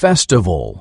festival.